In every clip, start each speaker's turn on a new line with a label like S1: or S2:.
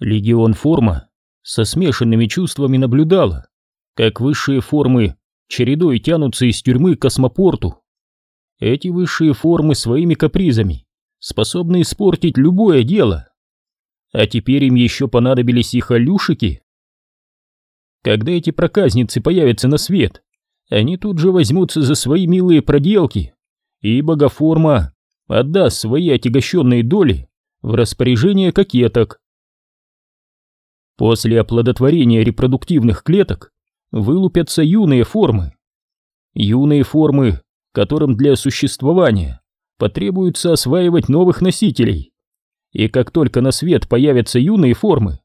S1: Легион Форма со смешанными чувствами наблюдала, как высшие формы чередой тянутся из тюрьмы к космопорту. Эти высшие формы своими капризами способны испортить любое дело. А теперь им еще понадобились их алюшики. Когда эти проказницы появятся на свет, они тут же возьмутся за свои милые проделки, и богоформа отдаст свои отягощенные доли в распоряжение кокеток. После оплодотворения репродуктивных клеток вылупятся юные формы. Юные формы, которым для существования потребуется осваивать новых носителей. И как только на свет появятся юные формы,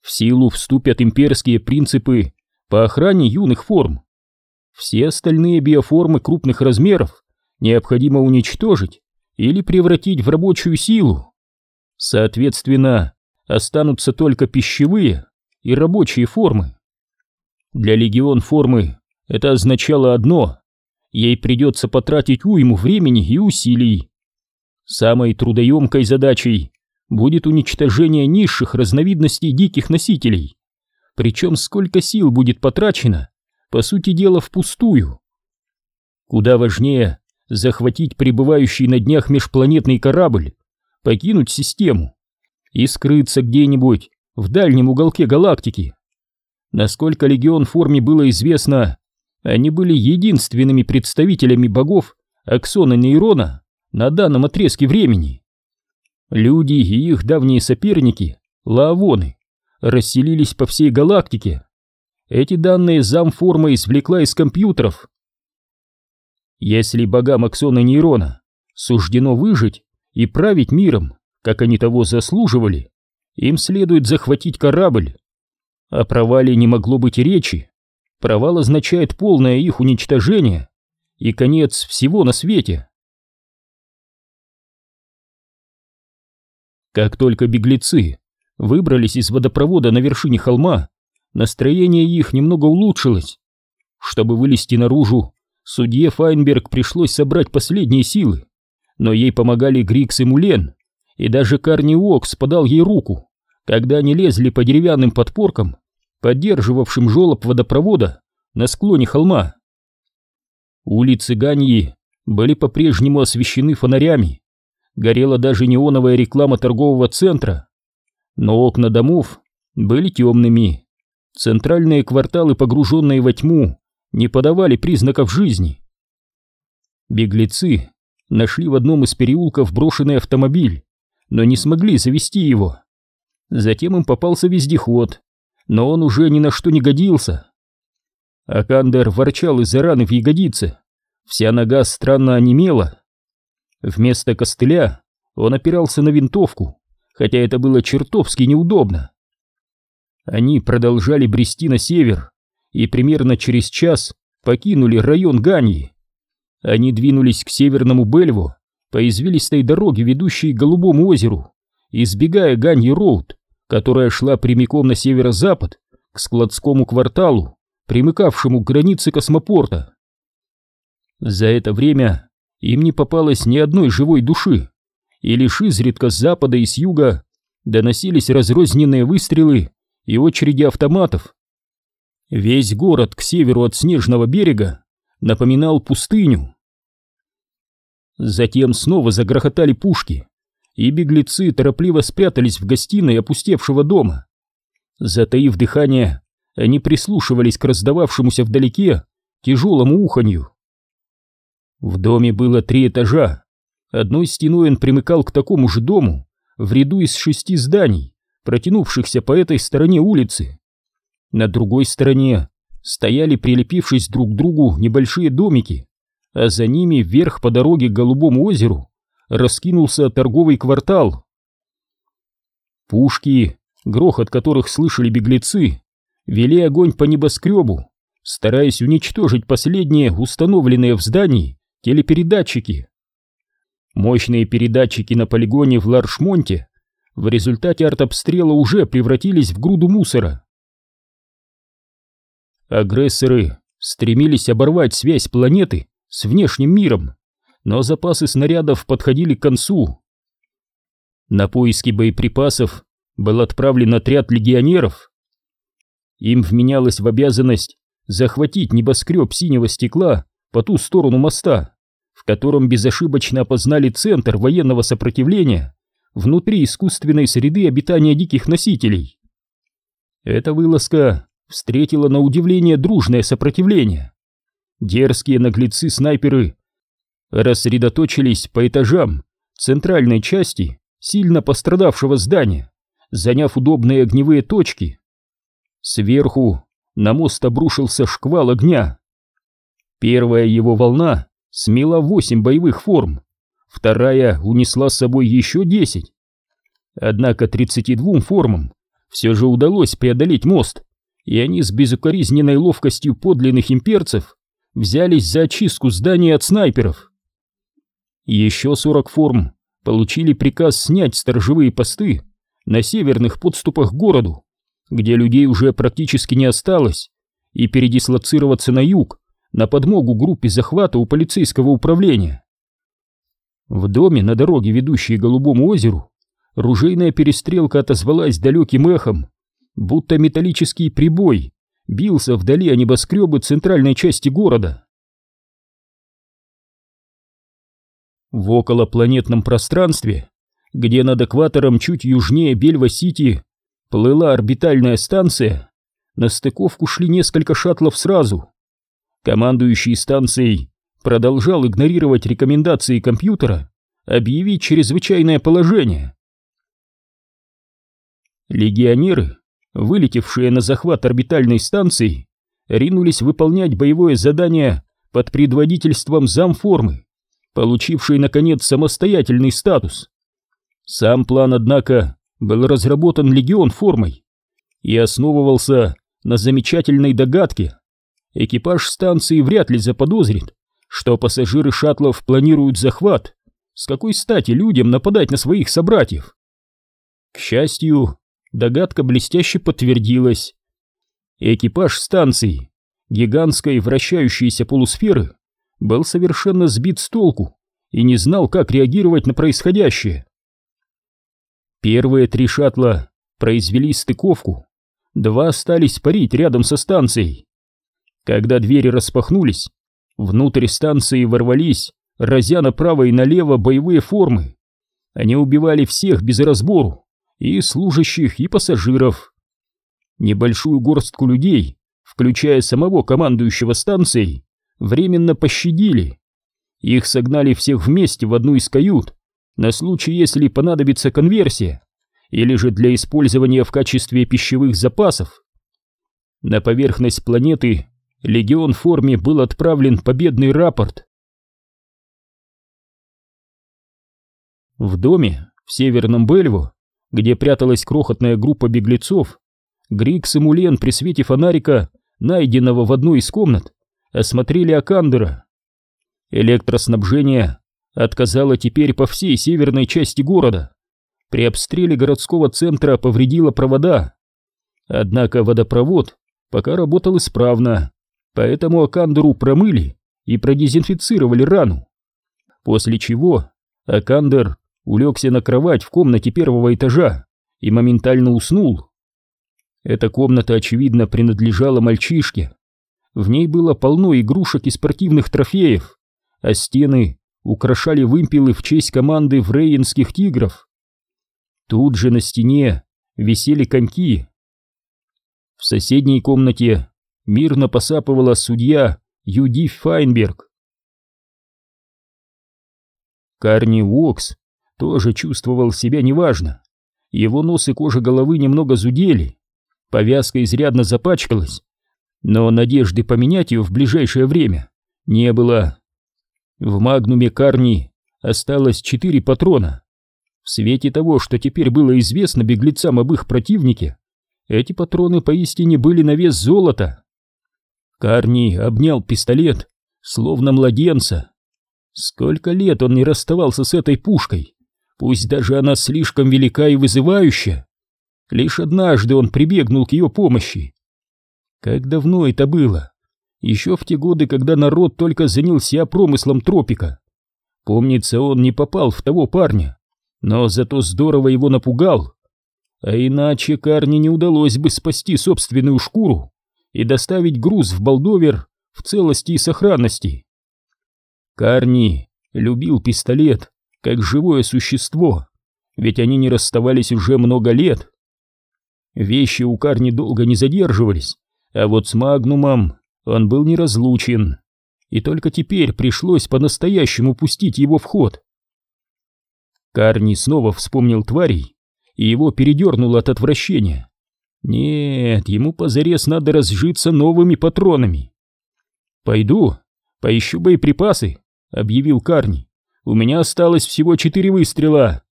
S1: в силу вступят имперские принципы по охране юных форм. Все остальные биоформы крупных размеров необходимо уничтожить или превратить в рабочую силу. Соответственно, останутся только пищевые и рабочие формы. Для легион формы это означало одно – ей придется потратить уйму времени и усилий. Самой трудоемкой задачей будет уничтожение низших разновидностей диких носителей. Причем сколько сил будет потрачено, по сути дела, впустую. Куда важнее захватить прибывающий на днях межпланетный корабль, покинуть систему и скрыться где-нибудь в дальнем уголке галактики. Насколько Легион форме было известно, они были единственными представителями богов Аксона Нейрона на данном отрезке времени. Люди и их давние соперники, лаавоны, расселились по всей галактике. Эти данные замформа извлекла из компьютеров. Если богам Аксона Нейрона суждено выжить и править миром, как они того заслуживали, им следует захватить корабль. О провале не могло быть и речи. Провал означает полное их уничтожение и конец всего на свете. Как только беглецы выбрались из водопровода на вершине холма, настроение их немного улучшилось. Чтобы вылезти наружу, судье Файнберг пришлось собрать последние силы, но ей помогали Грикс и Мулен, и даже Карни Уокс подал ей руку, когда они лезли по деревянным подпоркам поддерживавшим жолоб водопровода на склоне холма. Улицы Ганьи были по-прежнему освещены фонарями, горела даже неоновая реклама торгового центра, но окна домов были темными, центральные кварталы, погруженные во тьму, не подавали признаков жизни. Беглецы нашли в одном из переулков брошенный автомобиль, но не смогли завести его. Затем им попался вездеход, но он уже ни на что не годился. Акандер ворчал из-за раны в ягодице, вся нога странно онемела. Вместо костыля он опирался на винтовку, хотя это было чертовски неудобно. Они продолжали брести на север и примерно через час покинули район Ганьи. Они двинулись к северному Бельву по извилистой дороге, ведущей к Голубому озеру, избегая Ганьи-Роуд которая шла прямиком на северо-запад, к складскому кварталу, примыкавшему к границе космопорта. За это время им не попалось ни одной живой души, и лишь изредка с запада и с юга доносились разрозненные выстрелы и очереди автоматов. Весь город к северу от снежного берега напоминал пустыню. Затем снова загрохотали пушки, и беглецы торопливо спрятались в гостиной опустевшего дома. Затаив дыхание, они прислушивались к раздававшемуся вдалеке тяжелому уханью. В доме было три этажа. Одной стеной он примыкал к такому же дому, в ряду из шести зданий, протянувшихся по этой стороне улицы. На другой стороне стояли, прилепившись друг к другу, небольшие домики, а за ними вверх по дороге к Голубому озеру раскинулся торговый квартал. Пушки, грохот которых слышали беглецы, вели огонь по небоскребу, стараясь уничтожить последние установленные в здании телепередатчики. Мощные передатчики на полигоне в Ларшмонте в результате артобстрела уже превратились в груду мусора. Агрессоры стремились оборвать связь планеты с внешним миром но запасы снарядов подходили к концу. На поиски боеприпасов был отправлен отряд легионеров. Им вменялось в обязанность захватить небоскреб синего стекла по ту сторону моста, в котором безошибочно опознали центр военного сопротивления внутри искусственной среды обитания диких носителей. Эта вылазка встретила на удивление дружное сопротивление. Дерзкие наглецы-снайперы рассредоточились по этажам центральной части сильно пострадавшего здания, заняв удобные огневые точки. Сверху на мост обрушился шквал огня. Первая его волна смела восемь боевых форм, вторая унесла с собой еще десять. Однако 32 формам все же удалось преодолеть мост, и они с безукоризненной ловкостью подлинных имперцев взялись за очистку здания от снайперов. Еще 40 форм получили приказ снять сторожевые посты на северных подступах к городу, где людей уже практически не осталось, и передислоцироваться на юг, на подмогу группе захвата у полицейского управления. В доме на дороге, ведущей к Голубому озеру, ружейная перестрелка отозвалась далеким эхом, будто металлический прибой бился вдали о небоскребы центральной части города. В околопланетном пространстве, где над экватором чуть южнее Бельва-Сити плыла орбитальная станция, на стыковку шли несколько шаттлов сразу. Командующий станцией продолжал игнорировать рекомендации компьютера объявить чрезвычайное положение. Легионеры, вылетевшие на захват орбитальной станции, ринулись выполнять боевое задание под предводительством замформы, получившей, наконец, самостоятельный статус. Сам план, однако, был разработан легион формой и основывался на замечательной догадке. Экипаж станции вряд ли заподозрит, что пассажиры шаттлов планируют захват. С какой стати людям нападать на своих собратьев? К счастью, догадка блестяще подтвердилась. Экипаж станции, гигантской вращающейся полусферы, был совершенно сбит с толку и не знал, как реагировать на происходящее. Первые три шаттла произвели стыковку, два остались парить рядом со станцией. Когда двери распахнулись, внутрь станции ворвались, разя направо и налево боевые формы. Они убивали всех без разбору, и служащих, и пассажиров. Небольшую горстку людей, включая самого командующего станцией, временно пощадили. Их согнали всех вместе в одну из кают, на случай, если понадобится конверсия, или же для использования в качестве пищевых запасов. На поверхность планеты легион в форме был отправлен победный рапорт. В доме в Северном Бельво, где пряталась крохотная группа беглецов, Грикс и Мулен при свете фонарика, найденного в одной из комнат, осмотрели Акандера. Электроснабжение отказала теперь по всей северной части города. При обстреле городского центра повредила провода. Однако водопровод пока работал исправно, поэтому Акандеру промыли и продезинфицировали рану. После чего Акандер улегся на кровать в комнате первого этажа и моментально уснул. Эта комната, очевидно, принадлежала мальчишке. В ней было полно игрушек и спортивных трофеев, а стены украшали вымпелы в честь команды врейенских тигров. Тут же на стене висели коньки. В соседней комнате мирно посапывала судья Юди Файнберг. Карни Уокс тоже чувствовал себя неважно. Его нос и кожа головы немного зудели, повязка изрядно запачкалась, но надежды поменять ее в ближайшее время не было. В магнуме Карни осталось четыре патрона. В свете того, что теперь было известно беглецам об их противнике, эти патроны поистине были на вес золота. Карни обнял пистолет, словно младенца. Сколько лет он не расставался с этой пушкой, пусть даже она слишком велика и вызывающая. Лишь однажды он прибегнул к ее помощи. Как давно это было? еще в те годы, когда народ только занялся промыслом тропика. Помнится, он не попал в того парня, но зато здорово его напугал. а иначе Карни не удалось бы спасти собственную шкуру и доставить груз в Балдовер в целости и сохранности. Карни любил пистолет как живое существо, ведь они не расставались уже много лет. Вещи у Карни долго не задерживались, а вот с Магнумом он был неразлучен, и только теперь пришлось по-настоящему пустить его в ход. Карни снова вспомнил тварей, и его передернуло от отвращения. Нет, ему позарез надо разжиться новыми патронами. «Пойду, поищу боеприпасы», — объявил Карни. «У меня осталось всего четыре выстрела».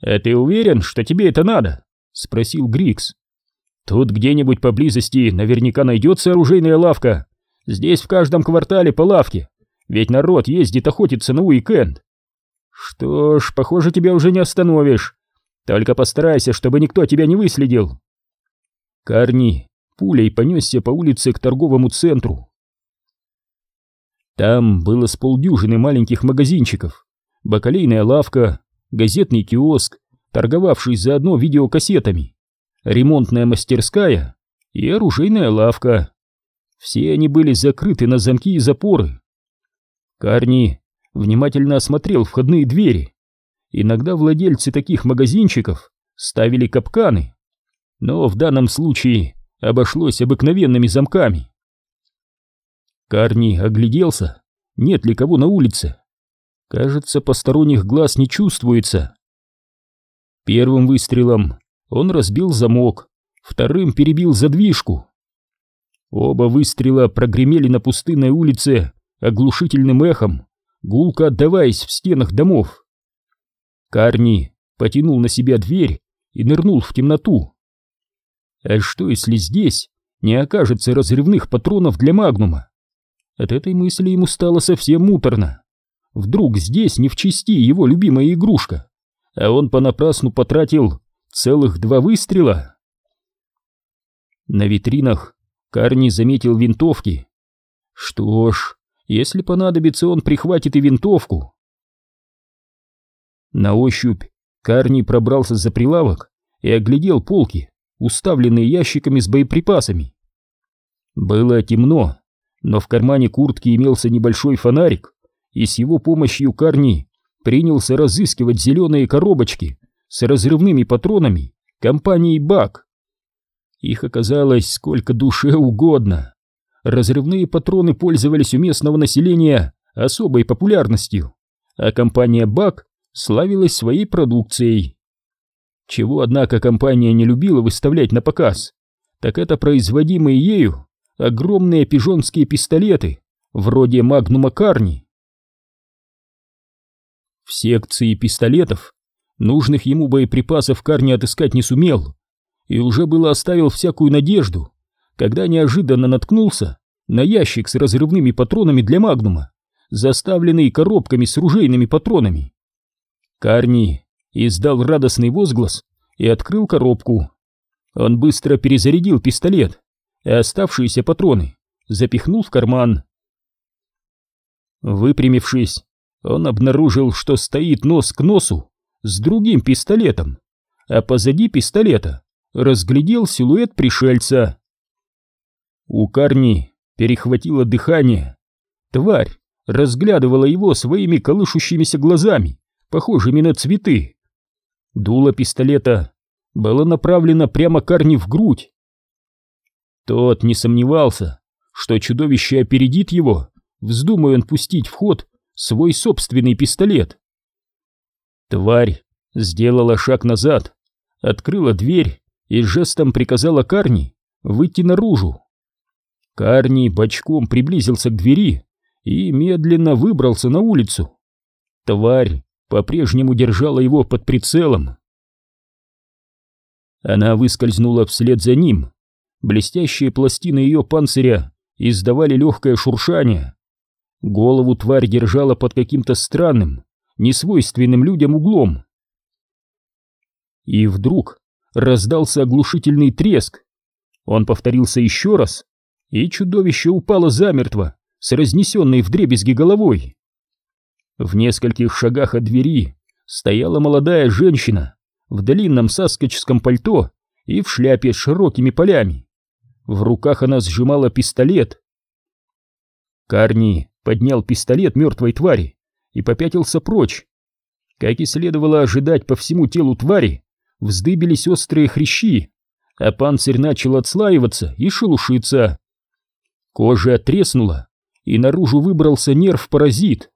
S1: «А ты уверен, что тебе это надо?» — спросил Грикс. «Тут где-нибудь поблизости наверняка найдется оружейная лавка. Здесь в каждом квартале по лавке, ведь народ ездит охотиться на уикенд». «Что ж, похоже, тебя уже не остановишь. Только постарайся, чтобы никто тебя не выследил». Карни пулей понесся по улице к торговому центру. Там было с полдюжины маленьких магазинчиков, бакалейная лавка, газетный киоск, торговавший заодно видеокассетами, ремонтная мастерская и оружейная лавка. Все они были закрыты на замки и запоры. Карни внимательно осмотрел входные двери. Иногда владельцы таких магазинчиков ставили капканы, но в данном случае обошлось обыкновенными замками. Карни огляделся, нет ли кого на улице. Кажется, посторонних глаз не чувствуется. Первым выстрелом он разбил замок, вторым перебил задвижку. Оба выстрела прогремели на пустынной улице оглушительным эхом, гулко отдаваясь в стенах домов. Карни потянул на себя дверь и нырнул в темноту. А что, если здесь не окажется разрывных патронов для магнума? От этой мысли ему стало совсем муторно. Вдруг здесь не в чести его любимая игрушка, а он понапрасну потратил целых два выстрела. На витринах Карни заметил винтовки. Что ж, если понадобится, он прихватит и винтовку. На ощупь Карни пробрался за прилавок и оглядел полки, уставленные ящиками с боеприпасами. Было темно, но в кармане куртки имелся небольшой фонарик, и с его помощью Карни принялся разыскивать зеленые коробочки с разрывными патронами компании БАК. Их оказалось сколько душе угодно. Разрывные патроны пользовались у местного населения особой популярностью, а компания БАК славилась своей продукцией. Чего, однако, компания не любила выставлять на показ, так это производимые ею огромные пижонские пистолеты, вроде Магнума Карни. В секции пистолетов нужных ему боеприпасов Карни отыскать не сумел, и уже было оставил всякую надежду, когда неожиданно наткнулся на ящик с разрывными патронами для Магнума, заставленный коробками с ружейными патронами. Карни издал радостный возглас и открыл коробку. Он быстро перезарядил пистолет, и оставшиеся патроны запихнул в карман. Выпрямившись, он обнаружил, что стоит нос к носу с другим пистолетом, а позади пистолета разглядел силуэт пришельца. У Карни перехватило дыхание. Тварь разглядывала его своими колышущимися глазами, похожими на цветы. Дуло пистолета было направлено прямо Карни в грудь. Тот не сомневался, что чудовище опередит его, вздумая он пустить в ход свой собственный пистолет. Тварь сделала шаг назад, открыла дверь и жестом приказала Карни выйти наружу. Карни бочком приблизился к двери и медленно выбрался на улицу. Тварь по-прежнему держала его под прицелом. Она выскользнула вслед за ним, Блестящие пластины ее панциря издавали легкое шуршание. Голову тварь держала под каким-то странным, несвойственным людям углом. И вдруг раздался оглушительный треск. Он повторился еще раз, и чудовище упало замертво, с разнесенной вдребезги головой. В нескольких шагах от двери стояла молодая женщина, в длинном саскочском пальто и в шляпе с широкими полями. В руках она сжимала пистолет. Карни поднял пистолет мертвой твари и попятился прочь. Как и следовало ожидать по всему телу твари, вздыбились острые хрящи, а панцирь начал отслаиваться и шелушиться. Кожа отреснула, и наружу выбрался нерв-паразит.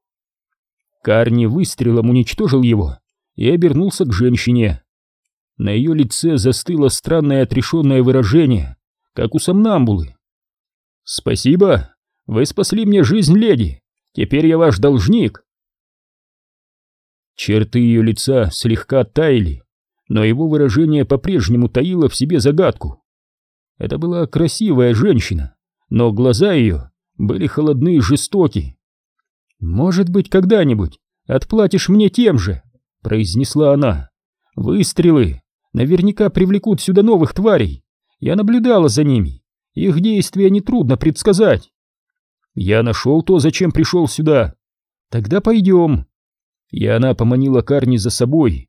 S1: Карни выстрелом уничтожил его и обернулся к женщине. На ее лице застыло странное отрешенное выражение, как у сомнамбулы. «Спасибо, вы спасли мне жизнь, леди, теперь я ваш должник». Черты ее лица слегка таяли, но его выражение по-прежнему таило в себе загадку. Это была красивая женщина, но глаза ее были холодны и жестоки. «Может быть, когда-нибудь отплатишь мне тем же», — произнесла она. «Выстрелы наверняка привлекут сюда новых тварей. Я наблюдала за ними. Их действия нетрудно предсказать. Я нашел то, зачем пришел сюда. Тогда пойдем». И она поманила Карни за собой.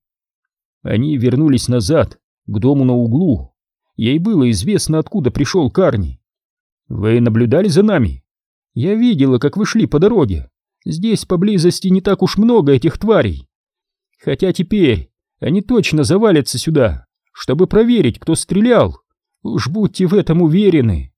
S1: Они вернулись назад, к дому на углу. Ей было известно, откуда пришел Карни. «Вы наблюдали за нами?» «Я видела, как вы шли по дороге. Здесь поблизости не так уж много этих тварей. Хотя теперь они точно завалятся сюда, чтобы проверить, кто стрелял. Уж будьте в этом уверены».